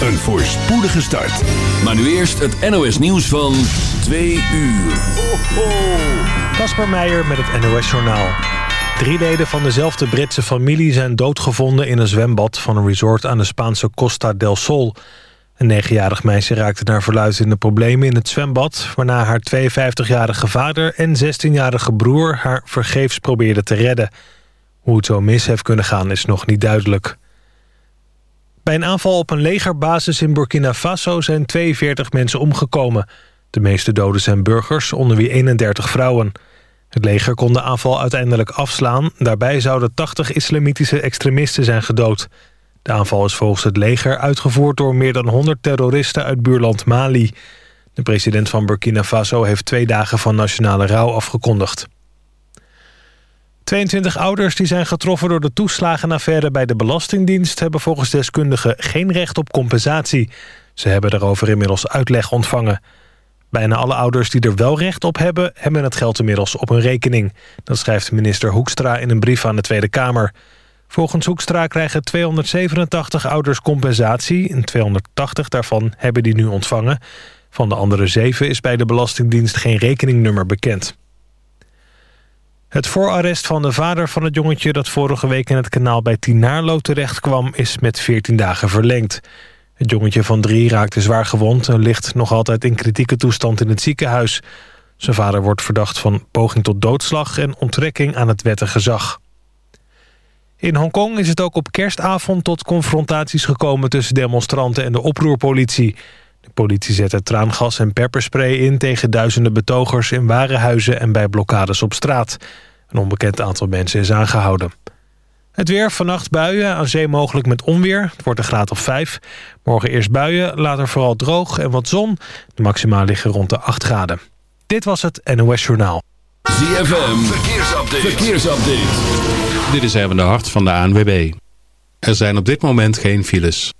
Een voorspoedige start. Maar nu eerst het NOS nieuws van 2 uur. Kasper Meijer met het NOS Journaal. Drie leden van dezelfde Britse familie zijn doodgevonden in een zwembad... van een resort aan de Spaanse Costa del Sol. Een negenjarig meisje raakte naar verluid in de problemen in het zwembad... waarna haar 52-jarige vader en 16-jarige broer haar vergeefs probeerden te redden. Hoe het zo mis heeft kunnen gaan is nog niet duidelijk. Bij een aanval op een legerbasis in Burkina Faso zijn 42 mensen omgekomen. De meeste doden zijn burgers, onder wie 31 vrouwen. Het leger kon de aanval uiteindelijk afslaan. Daarbij zouden 80 islamitische extremisten zijn gedood. De aanval is volgens het leger uitgevoerd door meer dan 100 terroristen uit buurland Mali. De president van Burkina Faso heeft twee dagen van nationale rouw afgekondigd. 22 ouders die zijn getroffen door de toeslagenaffaire bij de Belastingdienst... hebben volgens deskundigen geen recht op compensatie. Ze hebben daarover inmiddels uitleg ontvangen. Bijna alle ouders die er wel recht op hebben... hebben het geld inmiddels op hun rekening. Dat schrijft minister Hoekstra in een brief aan de Tweede Kamer. Volgens Hoekstra krijgen 287 ouders compensatie... en 280 daarvan hebben die nu ontvangen. Van de andere zeven is bij de Belastingdienst geen rekeningnummer bekend. Het voorarrest van de vader van het jongetje... dat vorige week in het kanaal bij Tinaarlo terecht kwam... is met 14 dagen verlengd. Het jongetje van drie raakte zwaar gewond... en ligt nog altijd in kritieke toestand in het ziekenhuis. Zijn vader wordt verdacht van poging tot doodslag... en onttrekking aan het wettige gezag. In Hongkong is het ook op kerstavond tot confrontaties gekomen... tussen demonstranten en de oproerpolitie. De politie zette traangas en pepperspray in... tegen duizenden betogers in warenhuizen en bij blokkades op straat. Een onbekend aantal mensen is aangehouden. Het weer, vannacht buien, aan zee mogelijk met onweer. Het wordt een graad of 5. Morgen eerst buien, later vooral droog en wat zon. De maxima liggen rond de 8 graden. Dit was het NOS Journaal. ZFM, verkeersupdate. verkeersupdate. Dit is even de hart van de ANWB. Er zijn op dit moment geen files.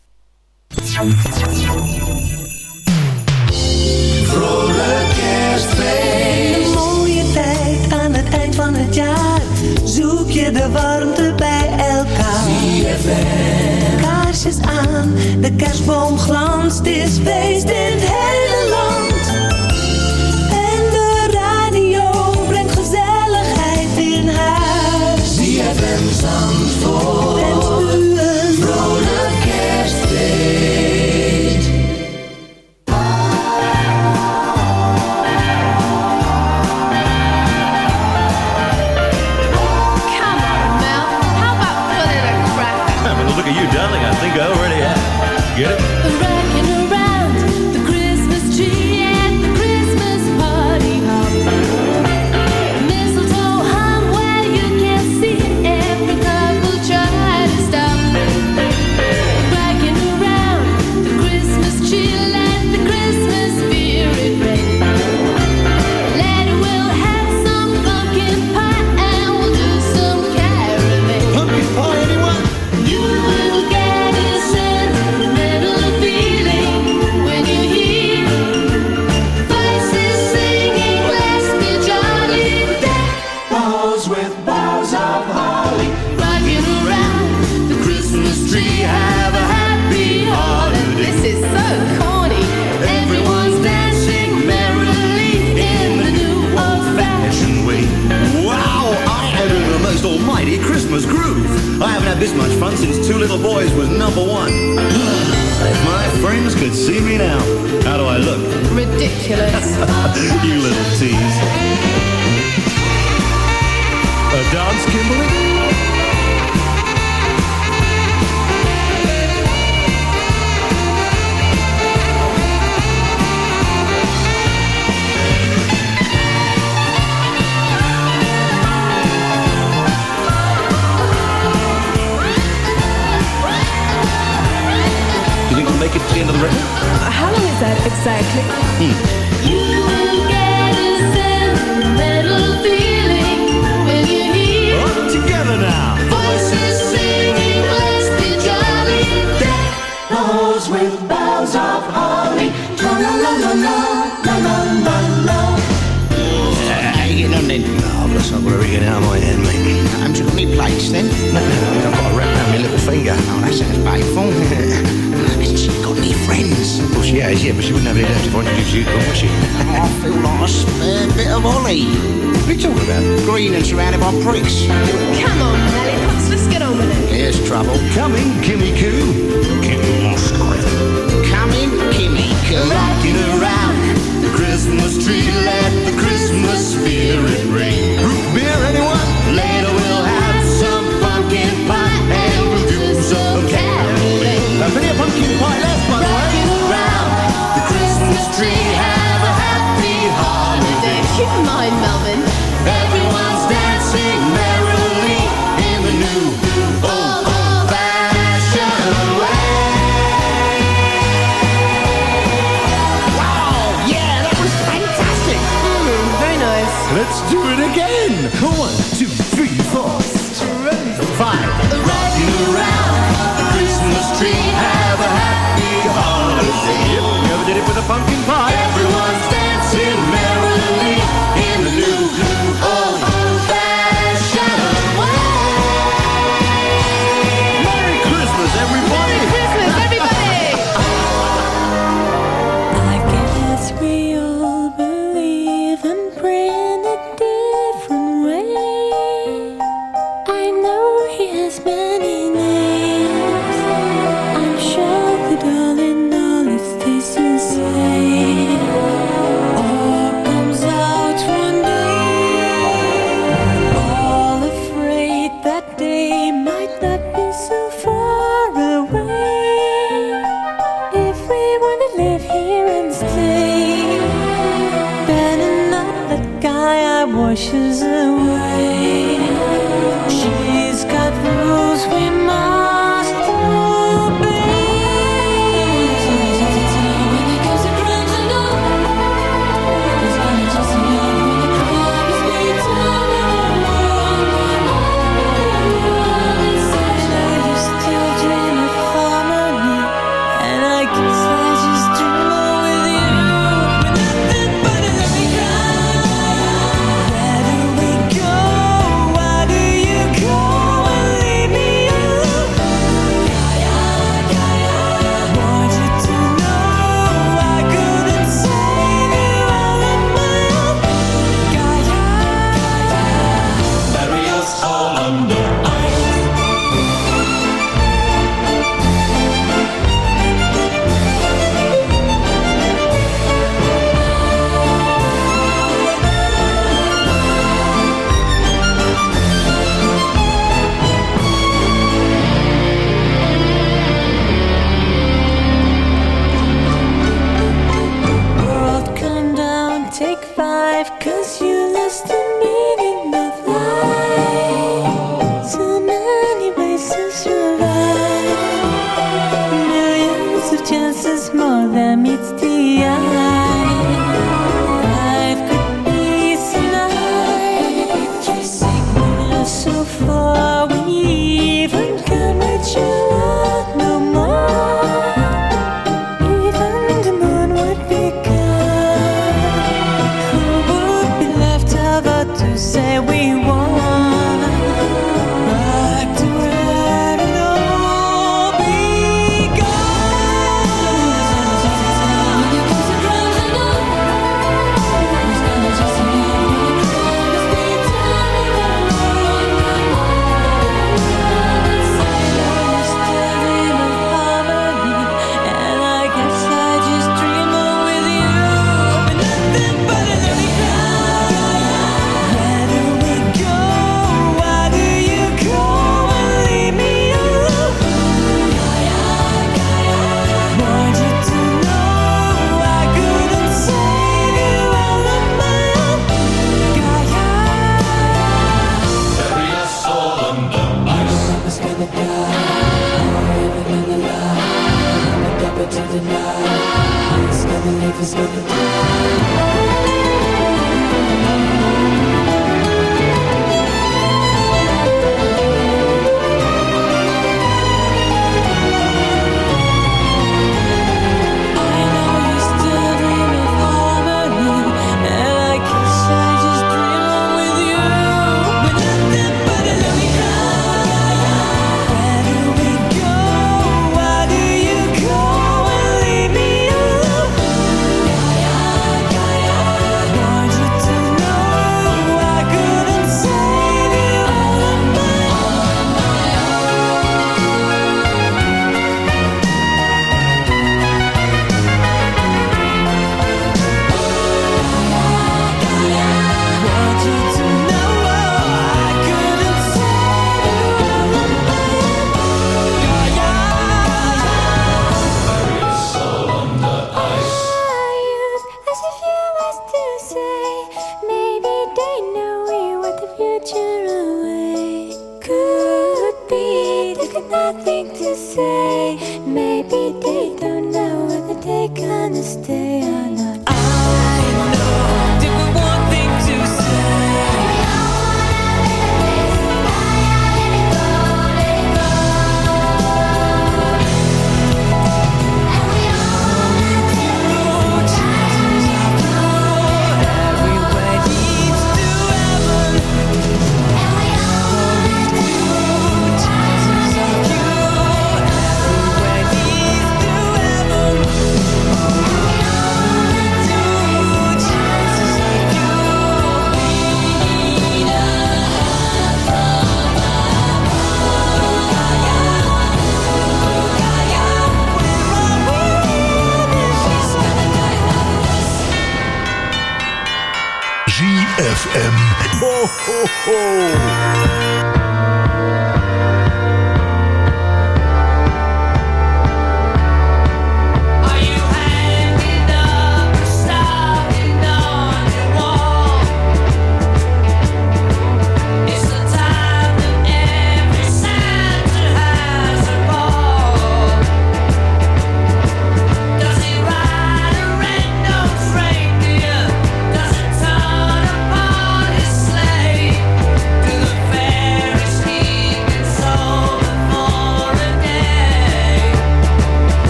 De kerstboom glanst. Is feest in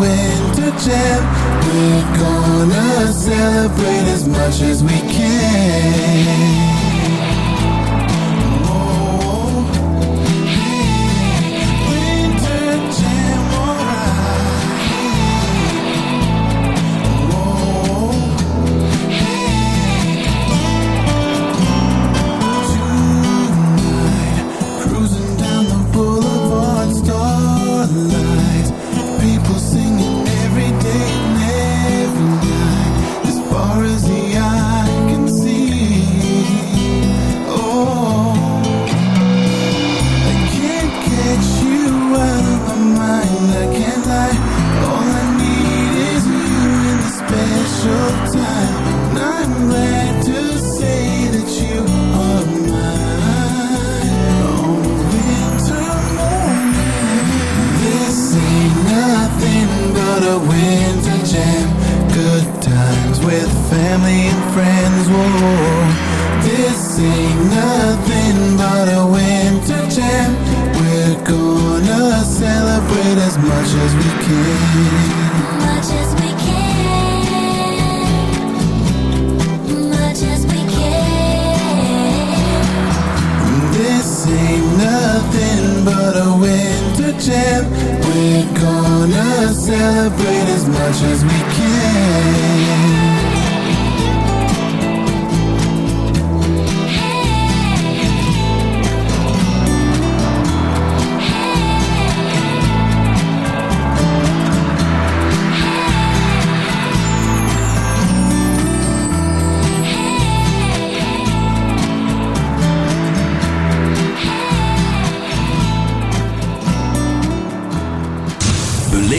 winter jam We're gonna celebrate as much as we can.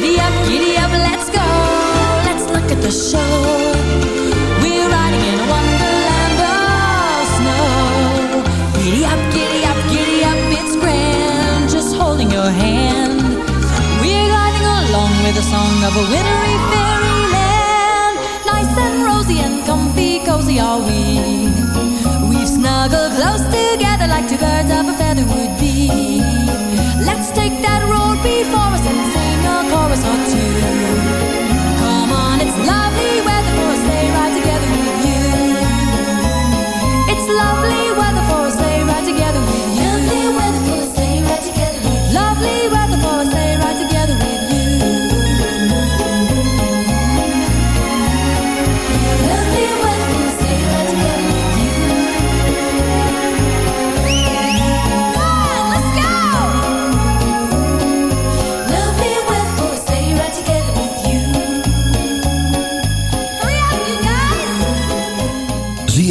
Giddy up, giddy up, let's go. Let's look at the show. We're riding in a wonderland of snow. Giddy up, giddy up, giddy up, it's grand. Just holding your hand. We're gliding along with song of a wintry fairyland. Nice and rosy and comfy, cozy are we. We've snuggled close together like two birds of a feather would be. Chorus or two. Come on, it's lovely weather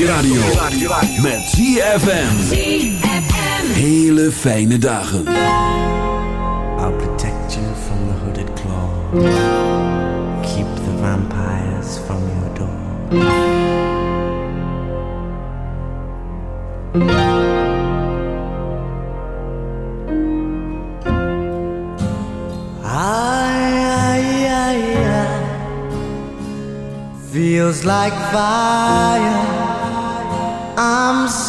Je radio. Met ZFM. Hele fijne dagen. I'll protect you from the hooded claw. Keep the vampires from your door. I, I, I, feels like fire.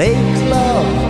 Make love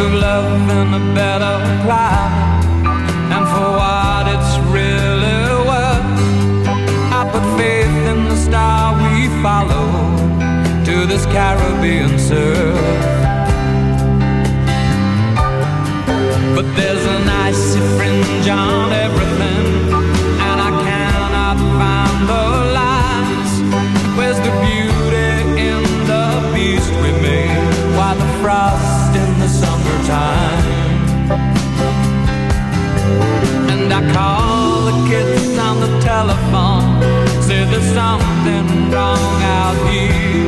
of love in a better climate and for what it's really worth. I put faith in the star we follow to this Caribbean surf. said there's something wrong out here.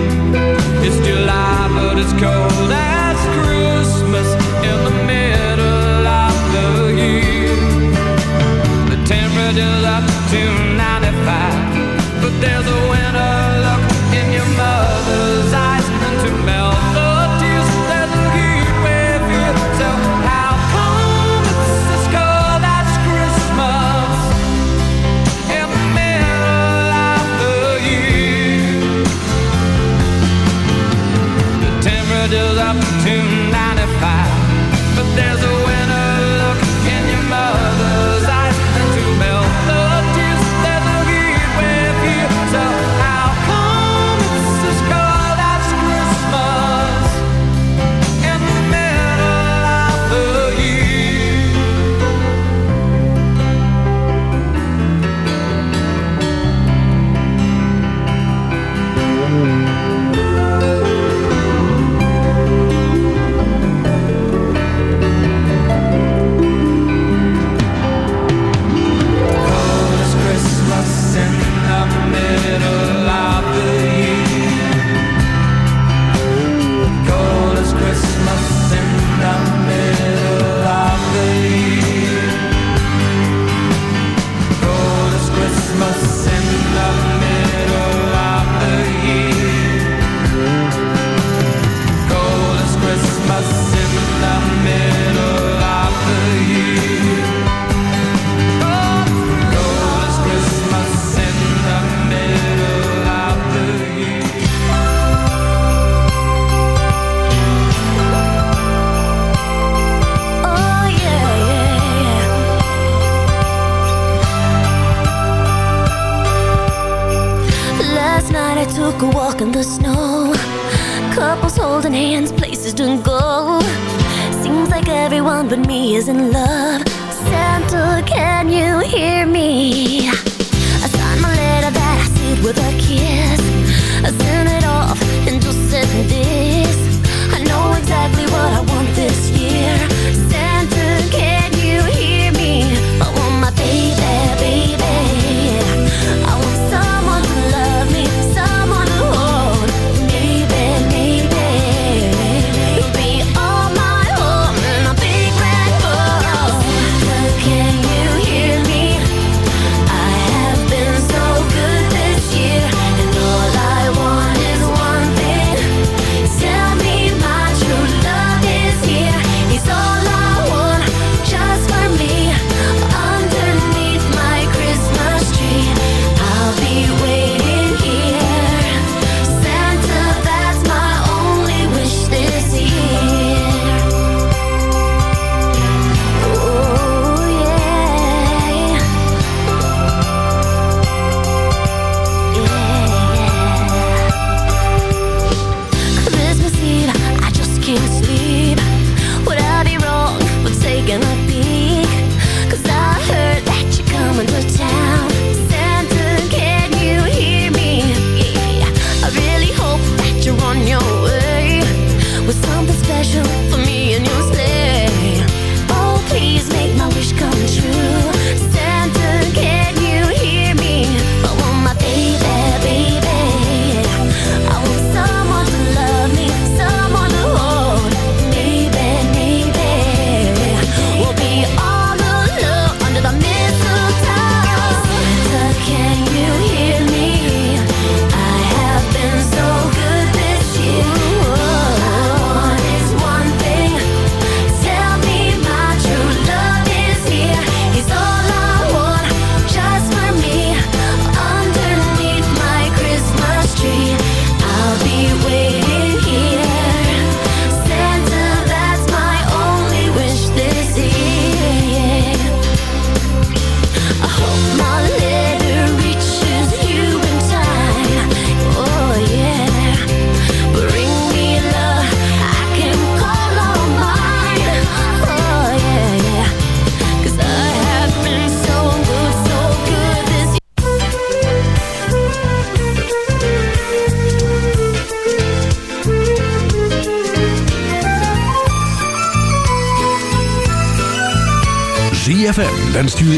It's July, but it's cold.